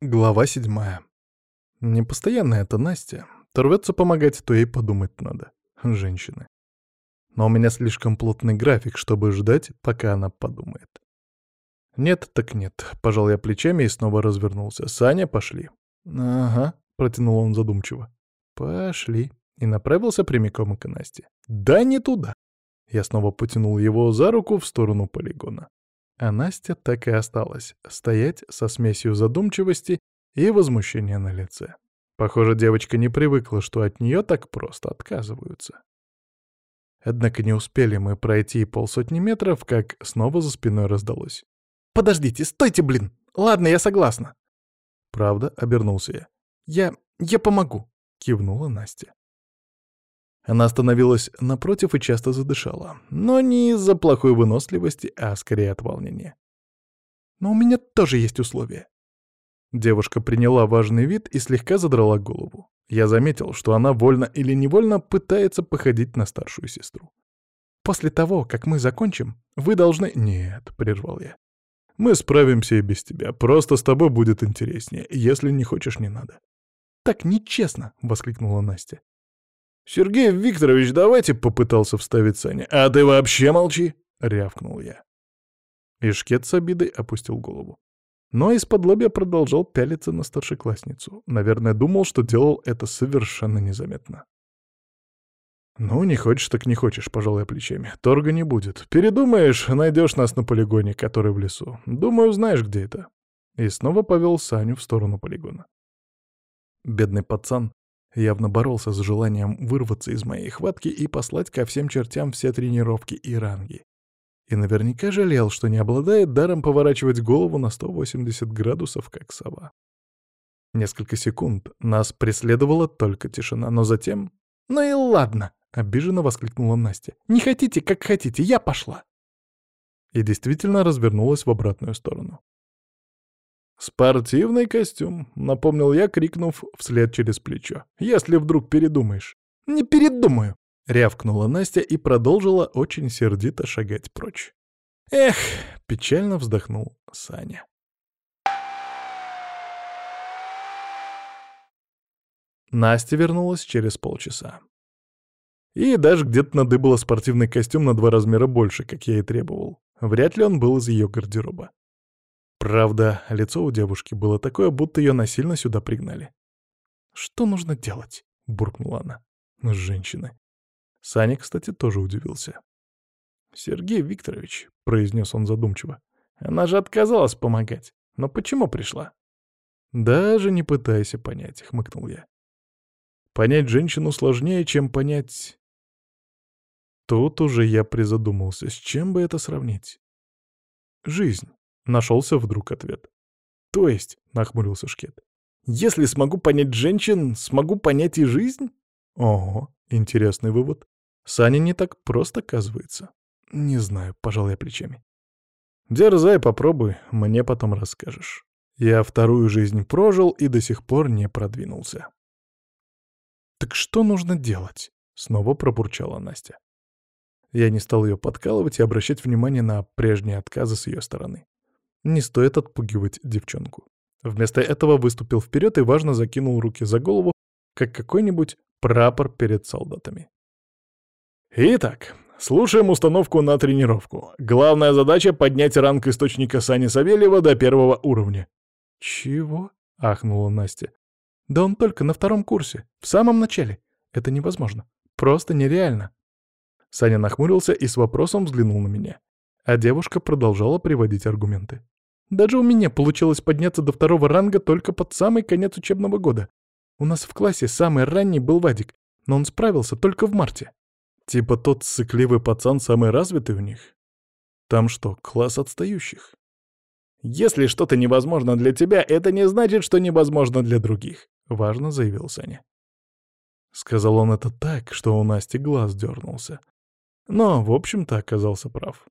Глава седьмая. Непостоянная это Настя. То рвется помогать, то ей подумать надо. Женщины. Но у меня слишком плотный график, чтобы ждать, пока она подумает. Нет, так нет. Пожал я плечами и снова развернулся. Саня, пошли. Ага, протянул он задумчиво. Пошли. И направился прямиком к Насте. Да не туда. Я снова потянул его за руку в сторону полигона. А Настя так и осталась стоять со смесью задумчивости и возмущения на лице. Похоже, девочка не привыкла, что от нее так просто отказываются. Однако не успели мы пройти полсотни метров, как снова за спиной раздалось. «Подождите, стойте, блин! Ладно, я согласна!» «Правда?» — обернулся я. «Я... я помогу!» — кивнула Настя. Она остановилась напротив и часто задышала. Но не из-за плохой выносливости, а скорее от волнения. «Но у меня тоже есть условия». Девушка приняла важный вид и слегка задрала голову. Я заметил, что она вольно или невольно пытается походить на старшую сестру. «После того, как мы закончим, вы должны...» «Нет», — прервал я. «Мы справимся и без тебя. Просто с тобой будет интереснее. Если не хочешь, не надо». «Так нечестно!» — воскликнула Настя. «Сергей Викторович, давайте», — попытался вставить Саня. «А ты вообще молчи», — рявкнул я. И шкет с обидой опустил голову. Но из-под лобья продолжал пялиться на старшеклассницу. Наверное, думал, что делал это совершенно незаметно. «Ну, не хочешь, так не хочешь», — пожал я плечами. «Торга не будет. Передумаешь, найдешь нас на полигоне, который в лесу. Думаю, знаешь, где это». И снова повел Саню в сторону полигона. Бедный пацан Явно боролся с желанием вырваться из моей хватки и послать ко всем чертям все тренировки и ранги. И наверняка жалел, что не обладает даром поворачивать голову на 180 градусов, как сова. Несколько секунд нас преследовала только тишина, но затем... «Ну и ладно!» — обиженно воскликнула Настя. «Не хотите, как хотите, я пошла!» И действительно развернулась в обратную сторону. «Спортивный костюм», — напомнил я, крикнув вслед через плечо. «Если вдруг передумаешь». «Не передумаю», — рявкнула Настя и продолжила очень сердито шагать прочь. «Эх», — печально вздохнул Саня. Настя вернулась через полчаса. И даже где-то надыбала спортивный костюм на два размера больше, как я и требовал. Вряд ли он был из ее гардероба. Правда, лицо у девушки было такое, будто ее насильно сюда пригнали. «Что нужно делать?» — буркнула она. «Женщины». Саня, кстати, тоже удивился. «Сергей Викторович», — произнес он задумчиво, — «она же отказалась помогать. Но почему пришла?» «Даже не пытайся понять», — хмыкнул я. «Понять женщину сложнее, чем понять...» Тут уже я призадумался, с чем бы это сравнить. Жизнь. Нашелся вдруг ответ. «То есть», — нахмурился Шкет, — «если смогу понять женщин, смогу понять и жизнь?» «Ого, интересный вывод. Саня не так просто оказывается». «Не знаю», — пожал я плечами. «Дерзай, попробуй, мне потом расскажешь. Я вторую жизнь прожил и до сих пор не продвинулся». «Так что нужно делать?» — снова пробурчала Настя. Я не стал ее подкалывать и обращать внимание на прежние отказы с ее стороны. Не стоит отпугивать девчонку. Вместо этого выступил вперед и важно закинул руки за голову, как какой-нибудь прапор перед солдатами. Итак, слушаем установку на тренировку. Главная задача — поднять ранг источника Сани Савельева до первого уровня. «Чего?» — ахнула Настя. «Да он только на втором курсе, в самом начале. Это невозможно. Просто нереально». Саня нахмурился и с вопросом взглянул на меня. А девушка продолжала приводить аргументы. Даже у меня получилось подняться до второго ранга только под самый конец учебного года. У нас в классе самый ранний был Вадик, но он справился только в марте. Типа тот сыкливый пацан самый развитый у них. Там что, класс отстающих? «Если что-то невозможно для тебя, это не значит, что невозможно для других», — важно заявил Саня. Сказал он это так, что у Насти глаз дернулся. Но, в общем-то, оказался прав.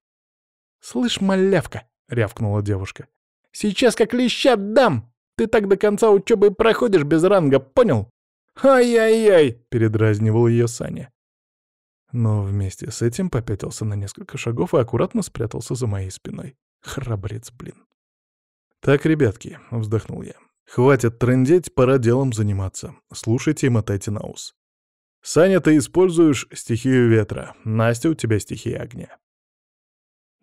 «Слышь, малявка!» — рявкнула девушка. «Сейчас как леща дам! Ты так до конца учебы проходишь без ранга, понял?» «Ай-яй-яй!» — передразнивал ее Саня. Но вместе с этим попятился на несколько шагов и аккуратно спрятался за моей спиной. Храбрец, блин. «Так, ребятки», — вздохнул я, Хватит трындеть, пора делом заниматься. Слушайте и мотайте на ус. Саня, ты используешь стихию ветра. Настя, у тебя стихия огня.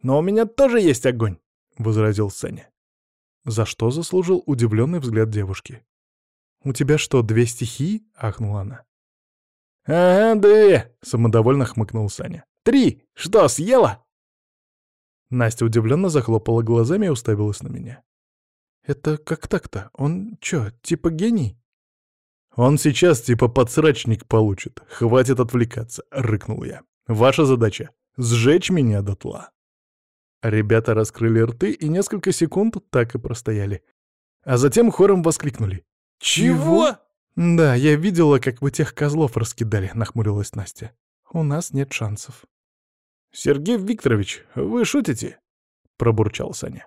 «Но у меня тоже есть огонь», — возразил Саня. За что заслужил удивленный взгляд девушки. «У тебя что, две стихии?» — ахнула она. «Ага, две!» — самодовольно хмыкнул Саня. «Три! Что, съела?» Настя удивленно захлопала глазами и уставилась на меня. «Это как так-то? Он чё, типа гений?» «Он сейчас типа подсрачник получит. Хватит отвлекаться», — рыкнул я. «Ваша задача — сжечь меня дотла». Ребята раскрыли рты и несколько секунд так и простояли. А затем хором воскликнули. «Чего?» «Да, я видела, как вы тех козлов раскидали», — нахмурилась Настя. «У нас нет шансов». «Сергей Викторович, вы шутите?» — пробурчал Саня.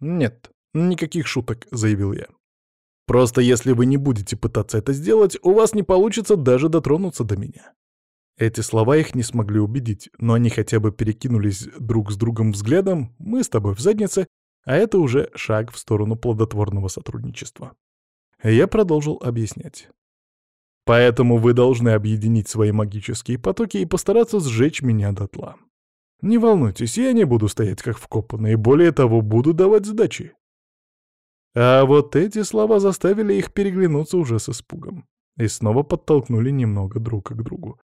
«Нет, никаких шуток», — заявил я. «Просто если вы не будете пытаться это сделать, у вас не получится даже дотронуться до меня». Эти слова их не смогли убедить, но они хотя бы перекинулись друг с другом взглядом, мы с тобой в заднице, а это уже шаг в сторону плодотворного сотрудничества. Я продолжил объяснять. Поэтому вы должны объединить свои магические потоки и постараться сжечь меня дотла. Не волнуйтесь, я не буду стоять как вкопанный, более того, буду давать сдачи. А вот эти слова заставили их переглянуться уже с испугом и снова подтолкнули немного друг к другу.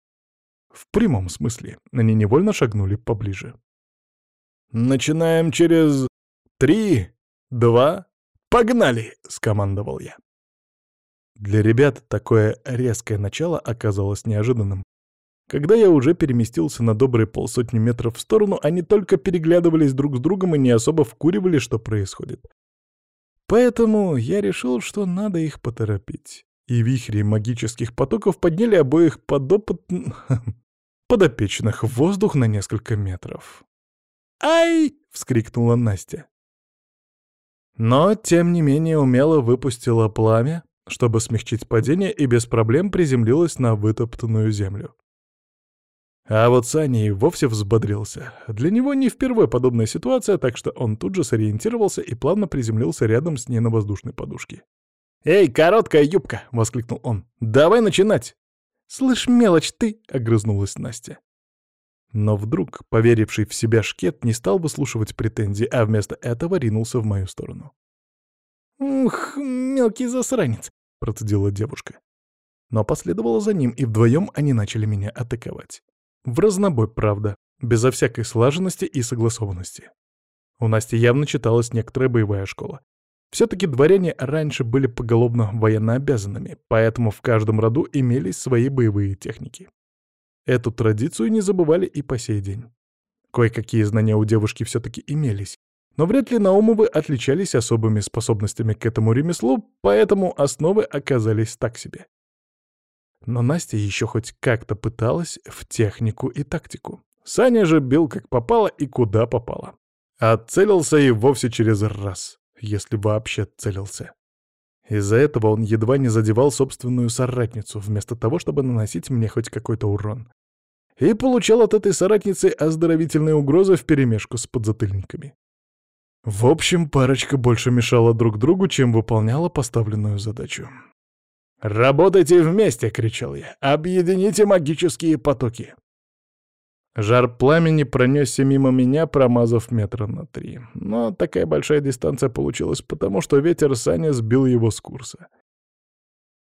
В прямом смысле, они невольно шагнули поближе. «Начинаем через три, два, погнали!» — скомандовал я. Для ребят такое резкое начало оказалось неожиданным. Когда я уже переместился на добрые полсотни метров в сторону, они только переглядывались друг с другом и не особо вкуривали, что происходит. Поэтому я решил, что надо их поторопить. И вихри магических потоков подняли обоих подопыт... подопечных в воздух на несколько метров. «Ай!» — вскрикнула Настя. Но, тем не менее, умело выпустила пламя, чтобы смягчить падение, и без проблем приземлилась на вытоптанную землю. А вот Саня и вовсе взбодрился. Для него не впервые подобная ситуация, так что он тут же сориентировался и плавно приземлился рядом с ней на воздушной подушке. «Эй, короткая юбка!» — воскликнул он. «Давай начинать!» «Слышь, мелочь ты!» — огрызнулась Настя. Но вдруг, поверивший в себя шкет, не стал выслушивать претензии, а вместо этого ринулся в мою сторону. «Ух, мелкий засранец!» — процедила девушка. Но последовала за ним, и вдвоем они начали меня атаковать. В разнобой, правда, безо всякой слаженности и согласованности. У Насти явно читалась некоторая боевая школа. Все-таки дворяне раньше были поголовно военнообязанными, поэтому в каждом роду имелись свои боевые техники. Эту традицию не забывали и по сей день. Кое-какие знания у девушки все-таки имелись, но вряд ли Наумовы отличались особыми способностями к этому ремеслу, поэтому основы оказались так себе. Но Настя еще хоть как-то пыталась в технику и тактику. Саня же бил как попало и куда попало. Отцелился и вовсе через раз, если вообще целился. Из-за этого он едва не задевал собственную соратницу, вместо того, чтобы наносить мне хоть какой-то урон. И получал от этой соратницы оздоровительные угрозы вперемешку с подзатыльниками. В общем, парочка больше мешала друг другу, чем выполняла поставленную задачу. «Работайте вместе!» — кричал я. «Объедините магические потоки!» Жар пламени пронесся мимо меня, промазав метра на три. Но такая большая дистанция получилась потому, что ветер Саня сбил его с курса.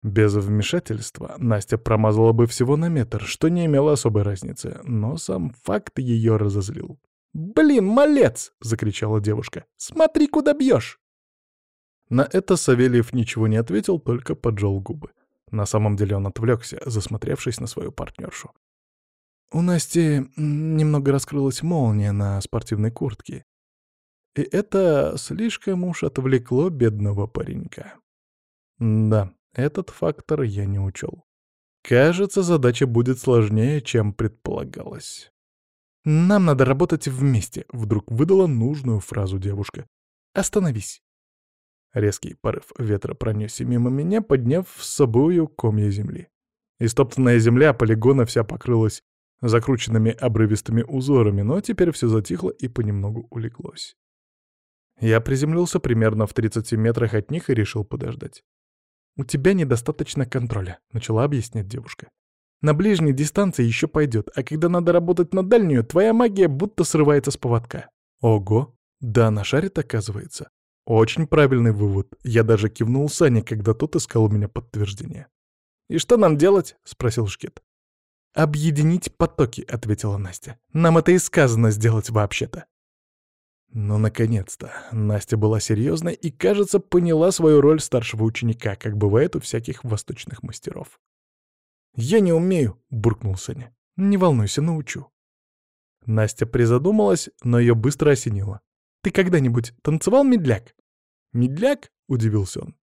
Без вмешательства Настя промазала бы всего на метр, что не имело особой разницы, но сам факт ее разозлил. «Блин, малец!» — закричала девушка. «Смотри, куда бьешь!» На это Савельев ничего не ответил, только поджал губы. На самом деле он отвлекся, засмотревшись на свою партнершу. У Насти немного раскрылась молния на спортивной куртке. И это слишком уж отвлекло бедного паренька. Да, этот фактор я не учел. Кажется, задача будет сложнее, чем предполагалось. «Нам надо работать вместе», — вдруг выдала нужную фразу девушка. «Остановись». Резкий порыв ветра пронесся мимо меня, подняв с собою комья земли. Истоптанная земля полигона вся покрылась закрученными обрывистыми узорами, но теперь все затихло и понемногу улеглось. Я приземлился примерно в 30 метрах от них и решил подождать. «У тебя недостаточно контроля», — начала объяснять девушка. «На ближней дистанции еще пойдет, а когда надо работать на дальнюю, твоя магия будто срывается с поводка». «Ого! Да, на шарит, оказывается. Очень правильный вывод. Я даже кивнул Сане, когда тот искал у меня подтверждение. «И что нам делать?» — спросил Шкет. «Объединить потоки», — ответила Настя. «Нам это и сказано сделать вообще-то». Ну, наконец-то. Настя была серьезной и, кажется, поняла свою роль старшего ученика, как бывает у всяких восточных мастеров. «Я не умею», — буркнул Саня. «Не волнуйся, научу». Настя призадумалась, но ее быстро осенило. «Ты когда-нибудь танцевал медляк?» «Медляк?» — удивился он.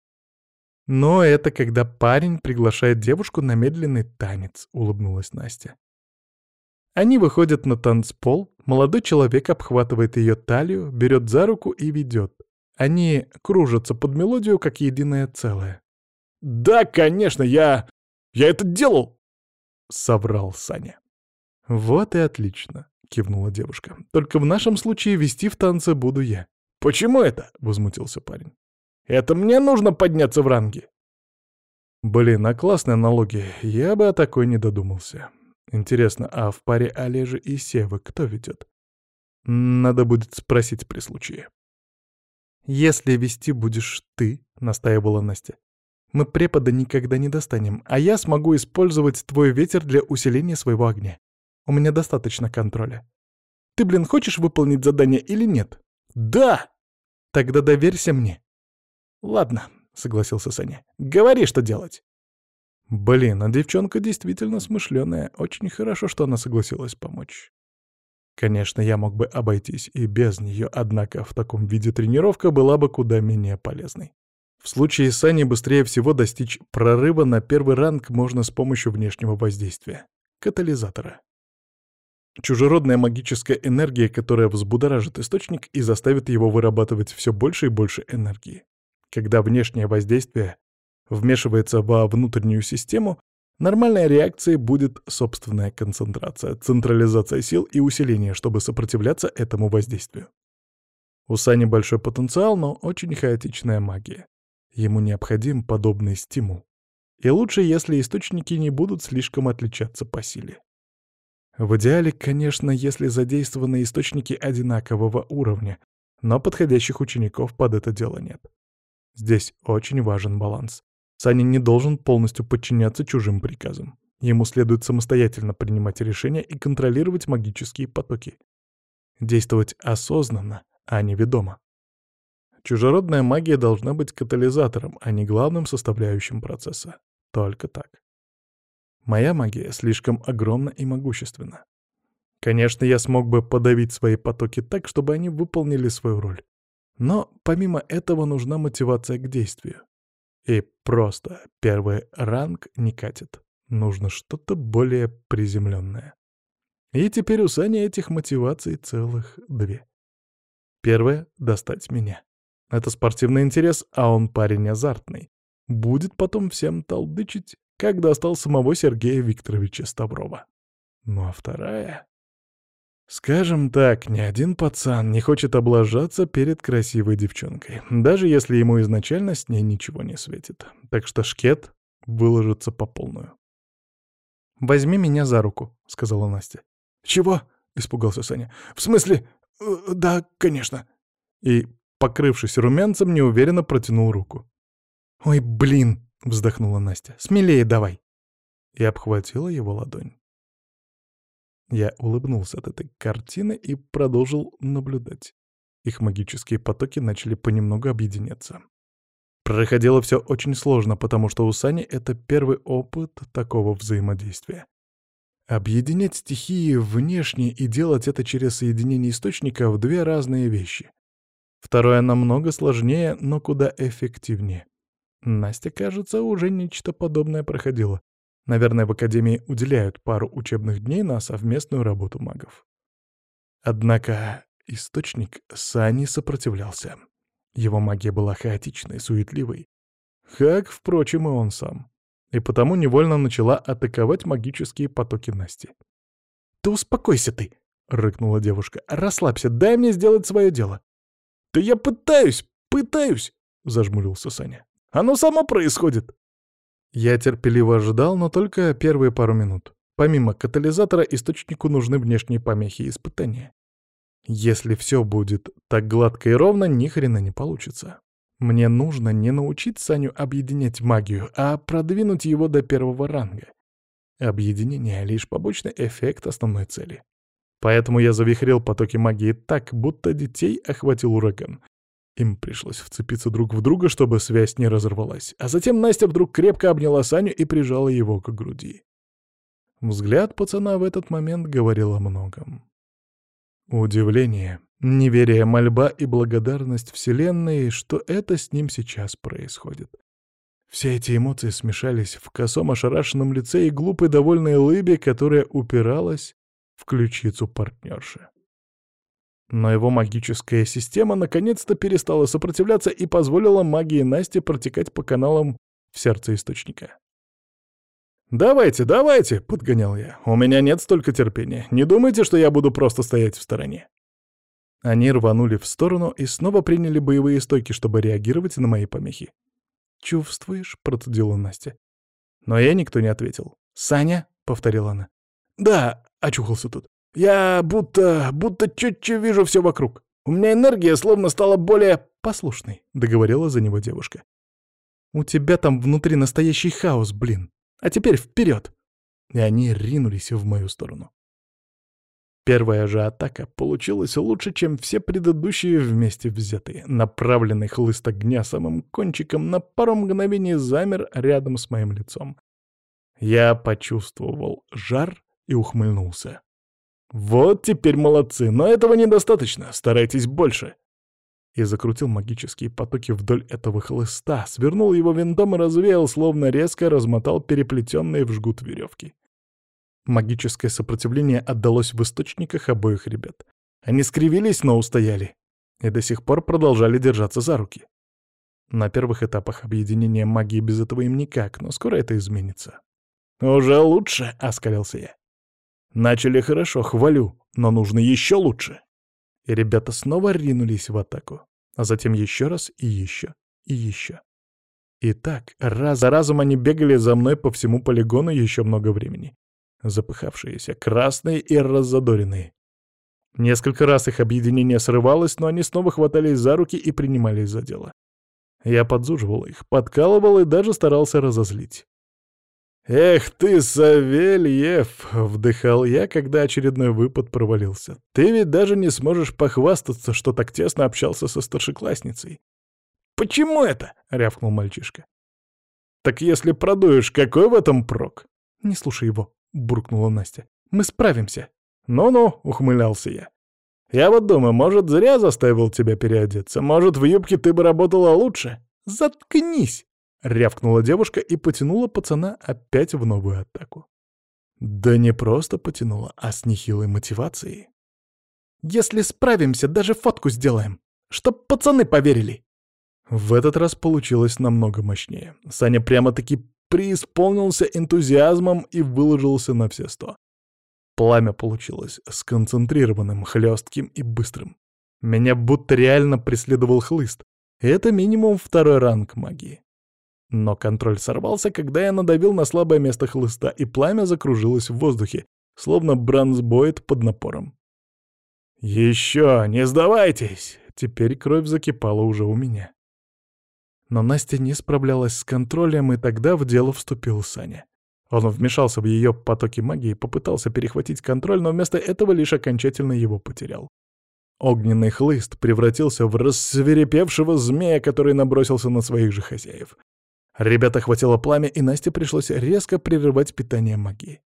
«Но это когда парень приглашает девушку на медленный танец», — улыбнулась Настя. Они выходят на танцпол, молодой человек обхватывает ее талию, берет за руку и ведет. Они кружатся под мелодию, как единое целое. «Да, конечно, я... я это делал!» — соврал Саня. «Вот и отлично», — кивнула девушка. «Только в нашем случае вести в танце буду я». «Почему это?» — возмутился парень. «Это мне нужно подняться в ранге». Блин, а классная аналогия, я бы о такой не додумался. Интересно, а в паре Олежи и Севы кто ведет? Надо будет спросить при случае. «Если вести будешь ты», — настаивала Настя, — «мы препода никогда не достанем, а я смогу использовать твой ветер для усиления своего огня. У меня достаточно контроля. Ты, блин, хочешь выполнить задание или нет?» «Да!» «Тогда доверься мне». «Ладно», — согласился Саня. «Говори, что делать». Блин, а девчонка действительно смышленая. Очень хорошо, что она согласилась помочь. Конечно, я мог бы обойтись и без нее, однако в таком виде тренировка была бы куда менее полезной. В случае с Аней быстрее всего достичь прорыва на первый ранг можно с помощью внешнего воздействия — катализатора. Чужеродная магическая энергия, которая взбудоражит источник и заставит его вырабатывать все больше и больше энергии. Когда внешнее воздействие вмешивается во внутреннюю систему, нормальной реакцией будет собственная концентрация, централизация сил и усиление, чтобы сопротивляться этому воздействию. У Сани большой потенциал, но очень хаотичная магия. Ему необходим подобный стимул. И лучше, если источники не будут слишком отличаться по силе. В идеале, конечно, если задействованы источники одинакового уровня, но подходящих учеников под это дело нет. Здесь очень важен баланс. Саня не должен полностью подчиняться чужим приказам. Ему следует самостоятельно принимать решения и контролировать магические потоки. Действовать осознанно, а не ведомо. Чужеродная магия должна быть катализатором, а не главным составляющим процесса. Только так. Моя магия слишком огромна и могущественна. Конечно, я смог бы подавить свои потоки так, чтобы они выполнили свою роль. Но помимо этого нужна мотивация к действию. И просто первый ранг не катит. Нужно что-то более приземленное. И теперь у Сани этих мотиваций целых две. Первое — достать меня. Это спортивный интерес, а он парень азартный. Будет потом всем толдычить, как достал самого Сергея Викторовича Ставрова. Ну а вторая... Скажем так, ни один пацан не хочет облажаться перед красивой девчонкой, даже если ему изначально с ней ничего не светит. Так что шкет выложится по полную. «Возьми меня за руку», — сказала Настя. «Чего?» — испугался Саня. «В смысле? Э, да, конечно». И, покрывшись румянцем, неуверенно протянул руку. «Ой, блин!» — вздохнула Настя. «Смелее давай!» И обхватила его ладонь. Я улыбнулся от этой картины и продолжил наблюдать. Их магические потоки начали понемногу объединяться. Проходило все очень сложно, потому что у Сани это первый опыт такого взаимодействия. Объединять стихии внешне и делать это через соединение источников — две разные вещи. Второе намного сложнее, но куда эффективнее. Настя, кажется, уже нечто подобное проходила. Наверное, в Академии уделяют пару учебных дней на совместную работу магов. Однако источник Сани сопротивлялся. Его магия была хаотичной, суетливой. Как, впрочем, и он сам. И потому невольно начала атаковать магические потоки Насти. «Да успокойся ты!» — рыкнула девушка. «Расслабься, дай мне сделать свое дело!» «Да я пытаюсь, пытаюсь!» — зажмурился Саня. «Оно само происходит!» Я терпеливо ожидал, но только первые пару минут. Помимо катализатора, источнику нужны внешние помехи и испытания. Если все будет так гладко и ровно, ни хрена не получится. Мне нужно не научить Саню объединять магию, а продвинуть его до первого ранга. Объединение — лишь побочный эффект основной цели. Поэтому я завихрил потоки магии так, будто детей охватил ураган. Им пришлось вцепиться друг в друга, чтобы связь не разорвалась. А затем Настя вдруг крепко обняла Саню и прижала его к груди. Взгляд пацана в этот момент говорил о многом. Удивление, неверие, мольба и благодарность Вселенной, что это с ним сейчас происходит. Все эти эмоции смешались в косом ошарашенном лице и глупой довольной лыбе, которая упиралась в ключицу партнерши. Но его магическая система наконец-то перестала сопротивляться и позволила магии Насти протекать по каналам в сердце источника. «Давайте, давайте!» — подгонял я. «У меня нет столько терпения. Не думайте, что я буду просто стоять в стороне». Они рванули в сторону и снова приняли боевые стойки, чтобы реагировать на мои помехи. «Чувствуешь?» — процедила Настя. Но я никто не ответил. «Саня?» — повторила она. «Да, Очухался тут. «Я будто... будто четче вижу все вокруг. У меня энергия словно стала более послушной», — договорила за него девушка. «У тебя там внутри настоящий хаос, блин. А теперь вперед!» И они ринулись в мою сторону. Первая же атака получилась лучше, чем все предыдущие вместе взятые. Направленный хлыст огня самым кончиком на пару мгновений замер рядом с моим лицом. Я почувствовал жар и ухмыльнулся. «Вот теперь молодцы, но этого недостаточно, старайтесь больше!» И закрутил магические потоки вдоль этого хлыста, свернул его винтом и развеял, словно резко размотал переплетенные в жгут веревки. Магическое сопротивление отдалось в источниках обоих ребят. Они скривились, но устояли. И до сих пор продолжали держаться за руки. На первых этапах объединения магии без этого им никак, но скоро это изменится. «Уже лучше», — оскалился я. Начали хорошо, хвалю, но нужно еще лучше. И ребята снова ринулись в атаку. А затем еще раз и еще, и еще. И так, раз за разом они бегали за мной по всему полигону еще много времени. Запыхавшиеся, красные и раззадоренные. Несколько раз их объединение срывалось, но они снова хватались за руки и принимались за дело. Я подзуживал их, подкалывал и даже старался разозлить. «Эх ты, Савельев!» — вдыхал я, когда очередной выпад провалился. «Ты ведь даже не сможешь похвастаться, что так тесно общался со старшеклассницей». «Почему это?» — рявкнул мальчишка. «Так если продуешь, какой в этом прок?» «Не слушай его», — буркнула Настя. «Мы справимся». «Ну-ну», — ухмылялся я. «Я вот думаю, может, зря заставил тебя переодеться. Может, в юбке ты бы работала лучше?» «Заткнись!» — рявкнула девушка и потянула пацана опять в новую атаку. Да не просто потянула, а с нехилой мотивацией. «Если справимся, даже фотку сделаем, чтоб пацаны поверили!» В этот раз получилось намного мощнее. Саня прямо-таки преисполнился энтузиазмом и выложился на все сто. Пламя получилось сконцентрированным, хлестким и быстрым. Меня будто реально преследовал хлыст. Это минимум второй ранг магии. Но контроль сорвался, когда я надавил на слабое место хлыста, и пламя закружилось в воздухе, словно бронзбоид под напором. «Еще! Не сдавайтесь!» Теперь кровь закипала уже у меня. Но Настя не справлялась с контролем, и тогда в дело вступил Саня. Он вмешался в ее потоки магии, попытался перехватить контроль, но вместо этого лишь окончательно его потерял. Огненный хлыст превратился в рассверепевшего змея, который набросился на своих же хозяев. Ребята хватило пламя, и Насте пришлось резко прерывать питание магии.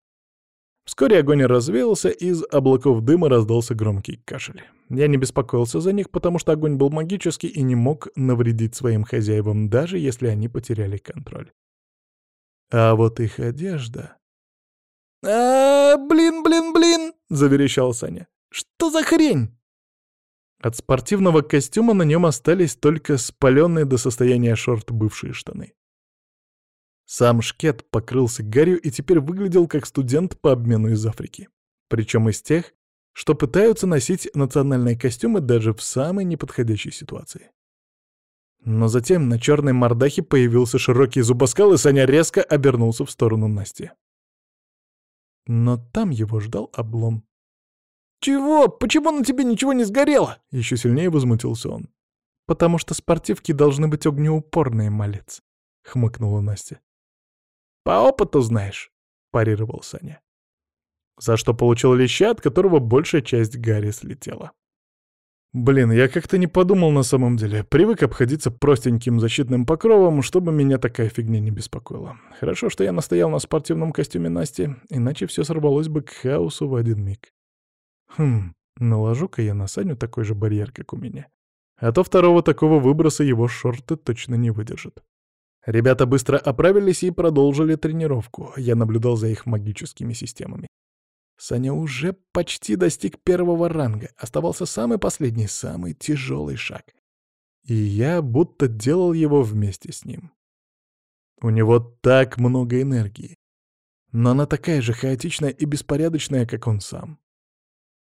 Вскоре огонь развеялся, из облаков дыма раздался громкий кашель. Я не беспокоился за них, потому что огонь был магический и не мог навредить своим хозяевам, даже если они потеряли контроль. А вот их одежда... «А, блин, блин, блин!» — заверещал Саня. «Что за хрень?» От спортивного костюма на нем остались только спаленные до состояния шорт бывшие штаны. Сам Шкет покрылся гарью и теперь выглядел как студент по обмену из Африки. Причем из тех, что пытаются носить национальные костюмы даже в самой неподходящей ситуации. Но затем на черной мордахе появился широкий зубоскал, и Саня резко обернулся в сторону Насти. Но там его ждал облом. «Чего? Почему на тебе ничего не сгорело?» — еще сильнее возмутился он. «Потому что спортивки должны быть огнеупорные, малец», — хмыкнула Настя. «По опыту знаешь», — парировал Саня. За что получил леща, от которого большая часть Гарри слетела. Блин, я как-то не подумал на самом деле. Привык обходиться простеньким защитным покровом, чтобы меня такая фигня не беспокоила. Хорошо, что я настоял на спортивном костюме Насти, иначе все сорвалось бы к хаосу в один миг. Хм, наложу-ка я на Саню такой же барьер, как у меня. А то второго такого выброса его шорты точно не выдержат. Ребята быстро оправились и продолжили тренировку. Я наблюдал за их магическими системами. Саня уже почти достиг первого ранга. Оставался самый последний, самый тяжелый шаг. И я будто делал его вместе с ним. У него так много энергии. Но она такая же хаотичная и беспорядочная, как он сам.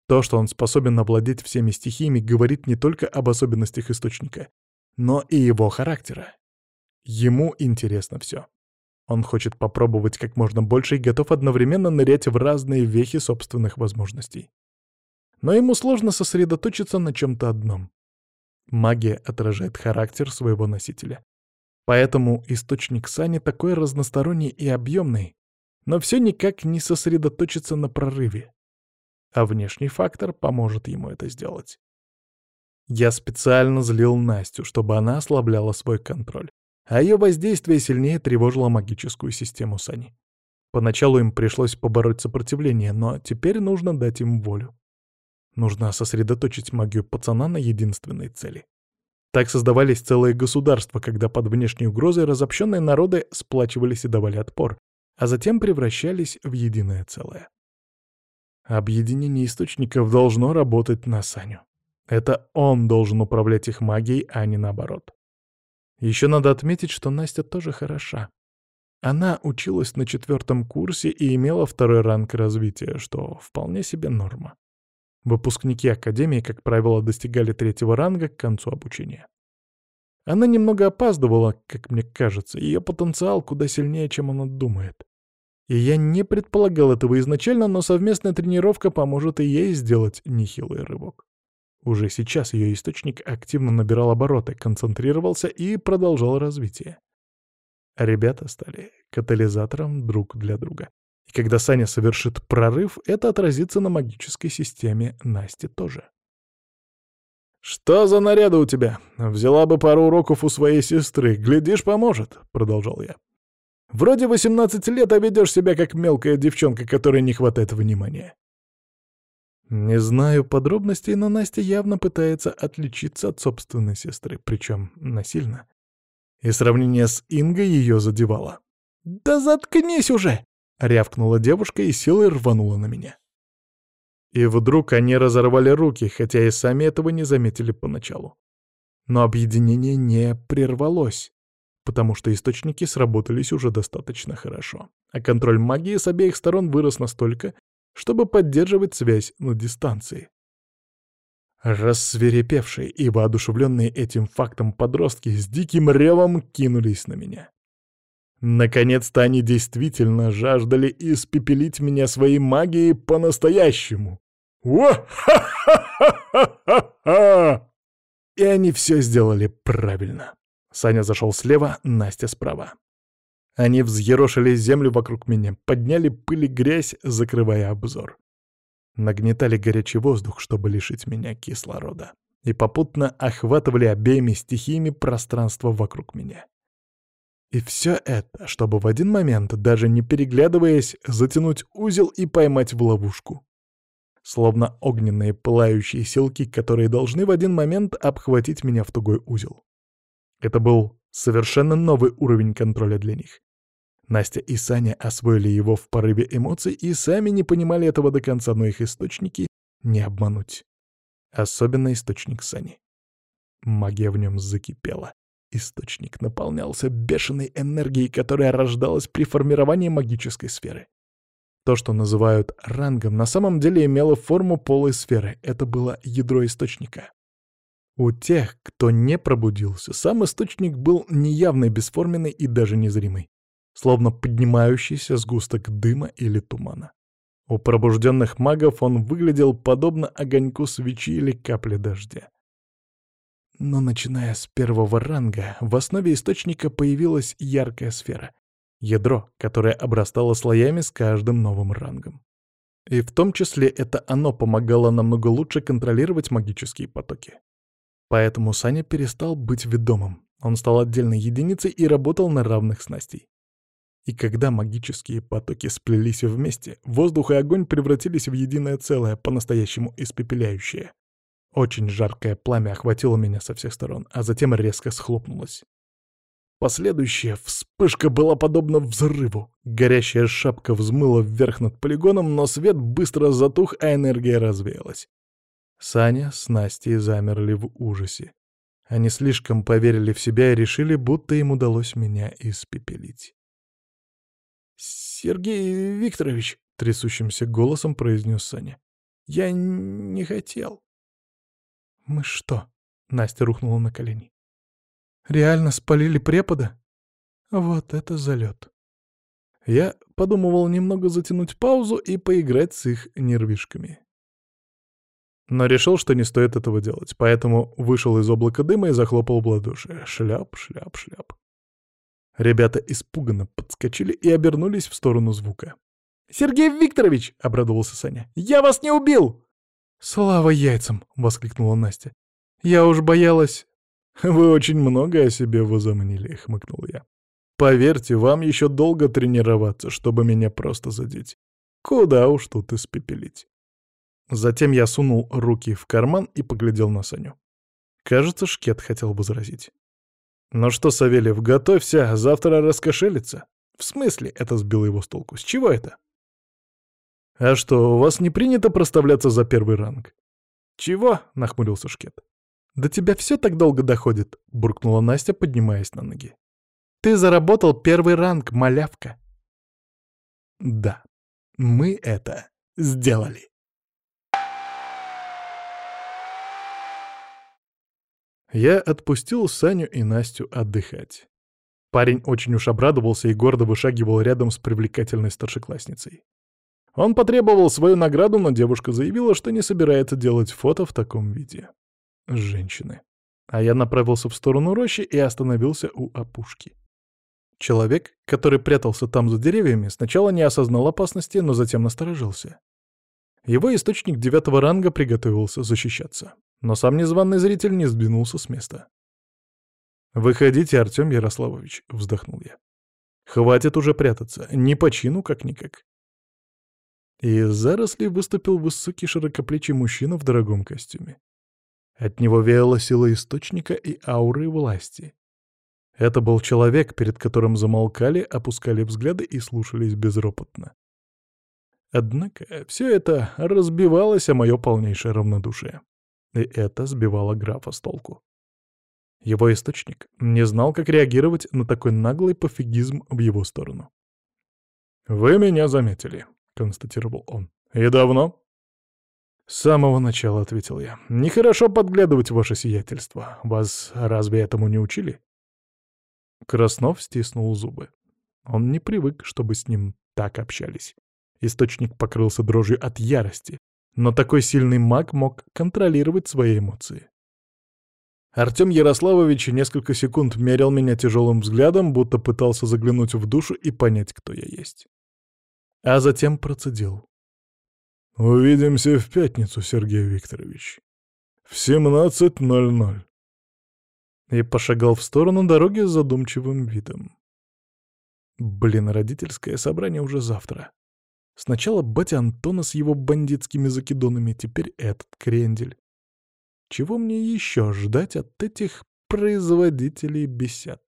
То, что он способен овладеть всеми стихиями, говорит не только об особенностях источника, но и его характера. Ему интересно все. Он хочет попробовать как можно больше и готов одновременно нырять в разные вехи собственных возможностей. Но ему сложно сосредоточиться на чем-то одном. Магия отражает характер своего носителя. Поэтому источник Сани такой разносторонний и объемный, но все никак не сосредоточится на прорыве. А внешний фактор поможет ему это сделать. Я специально злил Настю, чтобы она ослабляла свой контроль а ее воздействие сильнее тревожило магическую систему Сани. Поначалу им пришлось побороть сопротивление, но теперь нужно дать им волю. Нужно сосредоточить магию пацана на единственной цели. Так создавались целые государства, когда под внешней угрозой разобщенные народы сплачивались и давали отпор, а затем превращались в единое целое. Объединение источников должно работать на Саню. Это он должен управлять их магией, а не наоборот. Еще надо отметить, что Настя тоже хороша. Она училась на четвертом курсе и имела второй ранг развития, что вполне себе норма. Выпускники Академии, как правило, достигали третьего ранга к концу обучения. Она немного опаздывала, как мне кажется, ее потенциал куда сильнее, чем она думает. И я не предполагал этого изначально, но совместная тренировка поможет и ей сделать нехилый рывок. Уже сейчас ее источник активно набирал обороты, концентрировался и продолжал развитие. Ребята стали катализатором друг для друга. И когда Саня совершит прорыв, это отразится на магической системе Насти тоже. «Что за наряды у тебя? Взяла бы пару уроков у своей сестры. Глядишь, поможет», — продолжал я. «Вроде 18 лет, а ведешь себя как мелкая девчонка, которой не хватает внимания». Не знаю подробностей, но Настя явно пытается отличиться от собственной сестры, причем насильно. И сравнение с Ингой ее задевало. «Да заткнись уже!» — рявкнула девушка и силой рванула на меня. И вдруг они разорвали руки, хотя и сами этого не заметили поначалу. Но объединение не прервалось, потому что источники сработались уже достаточно хорошо, а контроль магии с обеих сторон вырос настолько, чтобы поддерживать связь на дистанции. Рассверепевшие и воодушевленные этим фактом подростки с диким ревом кинулись на меня. Наконец-то они действительно жаждали испепелить меня своей магией по-настоящему. Ха-ха-ха-ха-ха! И они все сделали правильно. Саня зашел слева, Настя справа. Они взъерошили землю вокруг меня, подняли пыль и грязь, закрывая обзор. Нагнетали горячий воздух, чтобы лишить меня кислорода. И попутно охватывали обеими стихиями пространство вокруг меня. И все это, чтобы в один момент, даже не переглядываясь, затянуть узел и поймать в ловушку. Словно огненные пылающие силки, которые должны в один момент обхватить меня в тугой узел. Это был Совершенно новый уровень контроля для них. Настя и Саня освоили его в порыве эмоций и сами не понимали этого до конца, но их источники не обмануть. Особенно источник Сани. Магия в нем закипела. Источник наполнялся бешеной энергией, которая рождалась при формировании магической сферы. То, что называют рангом, на самом деле имело форму полой сферы. Это было ядро источника. У тех, кто не пробудился, сам источник был неявный, бесформенный и даже незримый, словно поднимающийся сгусток дыма или тумана. У пробужденных магов он выглядел подобно огоньку свечи или капле дождя. Но начиная с первого ранга, в основе источника появилась яркая сфера, ядро, которое обрастало слоями с каждым новым рангом. И в том числе это оно помогало намного лучше контролировать магические потоки. Поэтому Саня перестал быть ведомым. Он стал отдельной единицей и работал на равных с Настей. И когда магические потоки сплелись вместе, воздух и огонь превратились в единое целое, по-настоящему испепеляющее. Очень жаркое пламя охватило меня со всех сторон, а затем резко схлопнулось. Последующая вспышка была подобна взрыву. Горящая шапка взмыла вверх над полигоном, но свет быстро затух, а энергия развеялась. Саня с Настей замерли в ужасе. Они слишком поверили в себя и решили, будто им удалось меня испепелить. «Сергей Викторович», — трясущимся голосом произнес Саня, — «я не хотел». «Мы что?» — Настя рухнула на колени. «Реально спалили препода? Вот это залет!» Я подумывал немного затянуть паузу и поиграть с их нервишками. Но решил, что не стоит этого делать, поэтому вышел из облака дыма и захлопал в ладоши. Шляп, шляп, шляп. Ребята испуганно подскочили и обернулись в сторону звука. «Сергей Викторович!» — обрадовался Саня. «Я вас не убил!» «Слава яйцам!» — воскликнула Настя. «Я уж боялась...» «Вы очень много о себе возомнили», — хмыкнул я. «Поверьте, вам еще долго тренироваться, чтобы меня просто задеть. Куда уж тут испепелить». Затем я сунул руки в карман и поглядел на Саню. Кажется, Шкет хотел возразить. «Ну что, Савельев, готовься, завтра раскошелиться». «В смысле?» — это сбило его с толку. «С чего это?» «А что, у вас не принято проставляться за первый ранг?» «Чего?» — нахмурился Шкет. «До тебя все так долго доходит», — буркнула Настя, поднимаясь на ноги. «Ты заработал первый ранг, малявка». «Да, мы это сделали». Я отпустил Саню и Настю отдыхать. Парень очень уж обрадовался и гордо вышагивал рядом с привлекательной старшеклассницей. Он потребовал свою награду, но девушка заявила, что не собирается делать фото в таком виде. Женщины. А я направился в сторону рощи и остановился у опушки. Человек, который прятался там за деревьями, сначала не осознал опасности, но затем насторожился. Его источник девятого ранга приготовился защищаться. Но сам незваный зритель не сдвинулся с места. «Выходите, Артем Ярославович», — вздохнул я. «Хватит уже прятаться, не по чину как-никак». Из зарослей выступил высокий широкоплечий мужчина в дорогом костюме. От него веяло сила источника и ауры власти. Это был человек, перед которым замолкали, опускали взгляды и слушались безропотно. Однако все это разбивалось о мое полнейшее равнодушие. И это сбивало графа с толку. Его источник не знал, как реагировать на такой наглый пофигизм в его сторону. «Вы меня заметили», — констатировал он. «И давно?» «С самого начала», — ответил я. «Нехорошо подглядывать ваше сиятельство. Вас разве этому не учили?» Краснов стиснул зубы. Он не привык, чтобы с ним так общались. Источник покрылся дрожью от ярости, но такой сильный маг мог контролировать свои эмоции. Артем Ярославович несколько секунд мерил меня тяжелым взглядом, будто пытался заглянуть в душу и понять, кто я есть. А затем процедил. «Увидимся в пятницу, Сергей Викторович. В 17.00». И пошагал в сторону дороги с задумчивым видом. Блин, родительское собрание уже завтра. Сначала батя Антона с его бандитскими закидонами, теперь этот крендель. Чего мне еще ждать от этих производителей бесед?